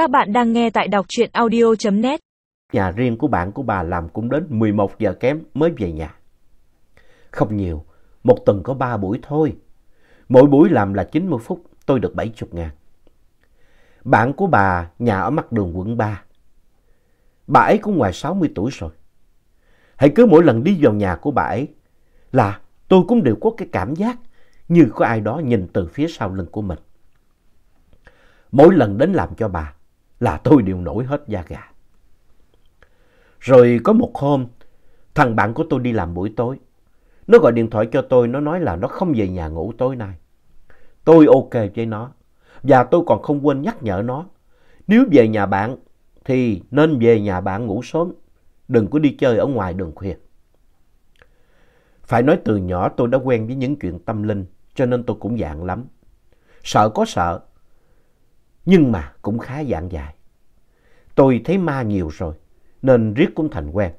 Các bạn đang nghe tại đọc truyện audio.net. Nhà riêng của bạn của bà làm cũng đến 11 giờ kém mới về nhà. Không nhiều, một tuần có 3 buổi thôi. Mỗi buổi làm là 90 phút, tôi được 70 ngàn. Bạn của bà nhà ở mặt đường quận 3. Bà ấy cũng ngoài 60 tuổi rồi. Hãy cứ mỗi lần đi vào nhà của bà ấy là tôi cũng đều có cái cảm giác như có ai đó nhìn từ phía sau lưng của mình. Mỗi lần đến làm cho bà là tôi đều nổi hết da gà. Rồi có một hôm, thằng bạn của tôi đi làm buổi tối. Nó gọi điện thoại cho tôi, nó nói là nó không về nhà ngủ tối nay. Tôi ok với nó. Và tôi còn không quên nhắc nhở nó. Nếu về nhà bạn thì nên về nhà bạn ngủ sớm. Đừng có đi chơi ở ngoài đường khuya. Phải nói từ nhỏ tôi đã quen với những chuyện tâm linh, cho nên tôi cũng dạng lắm. Sợ có sợ, nhưng mà cũng khá dạng dài. Tôi thấy ma nhiều rồi, nên riết cũng thành quen.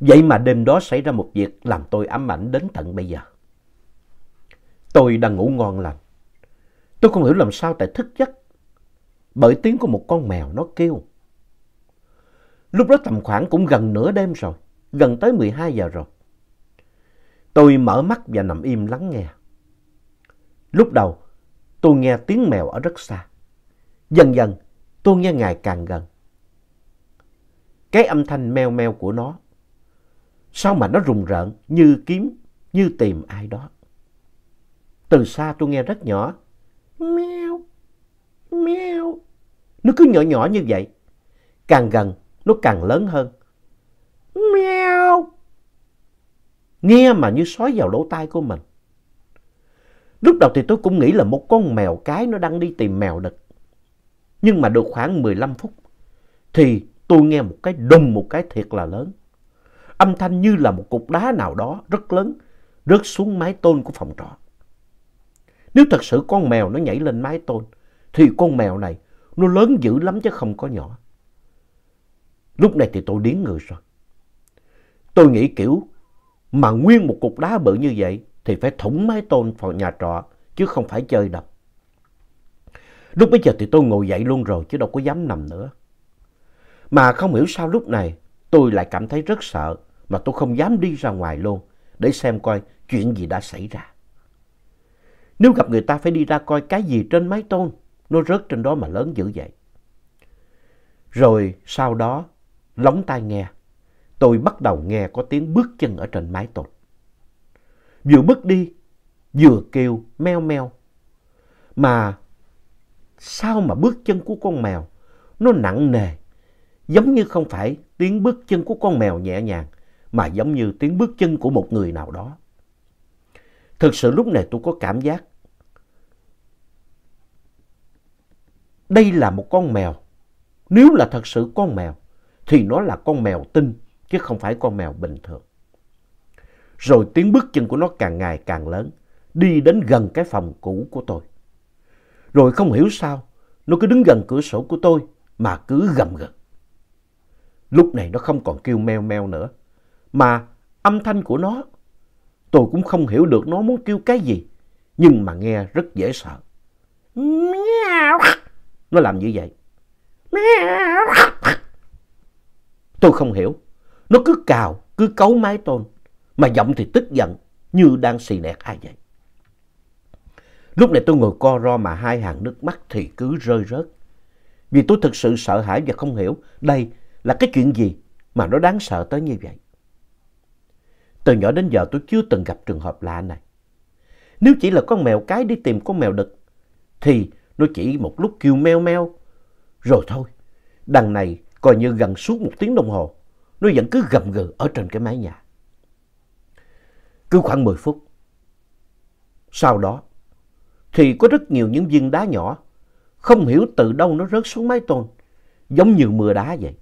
Vậy mà đêm đó xảy ra một việc làm tôi ám ảnh đến tận bây giờ. Tôi đang ngủ ngon lành. Tôi không hiểu làm sao tại thức giấc. Bởi tiếng của một con mèo nó kêu. Lúc đó tầm khoảng cũng gần nửa đêm rồi, gần tới 12 giờ rồi. Tôi mở mắt và nằm im lắng nghe. Lúc đầu, tôi nghe tiếng mèo ở rất xa. Dần dần, tôi nghe ngày càng gần. Cái âm thanh meo meo của nó, sao mà nó rùng rợn như kiếm, như tìm ai đó. Từ xa tôi nghe rất nhỏ, meo, meo. Nó cứ nhỏ nhỏ như vậy. Càng gần, nó càng lớn hơn. Meo. Nghe mà như sói vào lỗ tai của mình. Lúc đầu thì tôi cũng nghĩ là một con mèo cái nó đang đi tìm mèo đực. Nhưng mà được khoảng 15 phút thì tôi nghe một cái đùng một cái thiệt là lớn. Âm thanh như là một cục đá nào đó rất lớn rớt xuống mái tôn của phòng trọ. Nếu thật sự con mèo nó nhảy lên mái tôn thì con mèo này nó lớn dữ lắm chứ không có nhỏ. Lúc này thì tôi điếng người rồi. Tôi nghĩ kiểu mà nguyên một cục đá bự như vậy thì phải thủng mái tôn phòng nhà trọ chứ không phải chơi đâu. Lúc bây giờ thì tôi ngồi dậy luôn rồi chứ đâu có dám nằm nữa. Mà không hiểu sao lúc này tôi lại cảm thấy rất sợ mà tôi không dám đi ra ngoài luôn để xem coi chuyện gì đã xảy ra. Nếu gặp người ta phải đi ra coi cái gì trên mái tôn, nó rớt trên đó mà lớn dữ vậy. Rồi sau đó, lóng tai nghe, tôi bắt đầu nghe có tiếng bước chân ở trên mái tôn. Vừa bước đi, vừa kêu meo meo. Mà sao mà bước chân của con mèo nó nặng nề, giống như không phải tiếng bước chân của con mèo nhẹ nhàng, mà giống như tiếng bước chân của một người nào đó. Thực sự lúc này tôi có cảm giác đây là một con mèo. Nếu là thật sự con mèo, thì nó là con mèo tinh, chứ không phải con mèo bình thường. Rồi tiếng bước chân của nó càng ngày càng lớn, đi đến gần cái phòng cũ của tôi. Rồi không hiểu sao, nó cứ đứng gần cửa sổ của tôi mà cứ gầm gừ. Lúc này nó không còn kêu meo meo nữa, mà âm thanh của nó, tôi cũng không hiểu được nó muốn kêu cái gì, nhưng mà nghe rất dễ sợ. Nó làm như vậy. Tôi không hiểu. Nó cứ cào, cứ cấu mái tôn. Mà giọng thì tức giận, như đang xì nẹt ai vậy. Lúc này tôi ngồi co ro mà hai hàng nước mắt thì cứ rơi rớt. Vì tôi thực sự sợ hãi và không hiểu đây là cái chuyện gì mà nó đáng sợ tới như vậy. Từ nhỏ đến giờ tôi chưa từng gặp trường hợp lạ này. Nếu chỉ là con mèo cái đi tìm con mèo đực thì nó chỉ một lúc kêu meo meo rồi thôi. Đằng này coi như gần suốt một tiếng đồng hồ nó vẫn cứ gầm gừ ở trên cái mái nhà. Cứ khoảng 10 phút. Sau đó, thì có rất nhiều những viên đá nhỏ, không hiểu từ đâu nó rớt xuống mái tôn, giống như mưa đá vậy.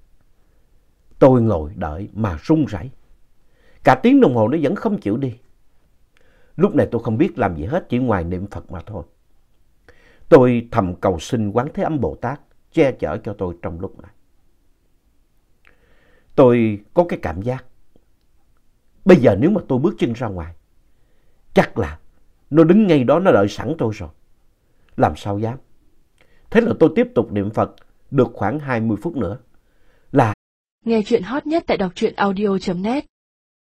Tôi ngồi đợi mà run rẩy. Cả tiếng đồng hồ nó vẫn không chịu đi. Lúc này tôi không biết làm gì hết, chỉ ngoài niệm Phật mà thôi. Tôi thầm cầu xin Quán Thế Âm Bồ Tát che chở cho tôi trong lúc này. Tôi có cái cảm giác. Bây giờ nếu mà tôi bước chân ra ngoài, chắc là nó đứng ngay đó nó đợi sẵn tôi rồi. Làm sao dám. Thế là tôi tiếp tục niệm Phật được khoảng 20 phút nữa. Là Nghe chuyện hot nhất tại đọc truyện audio.net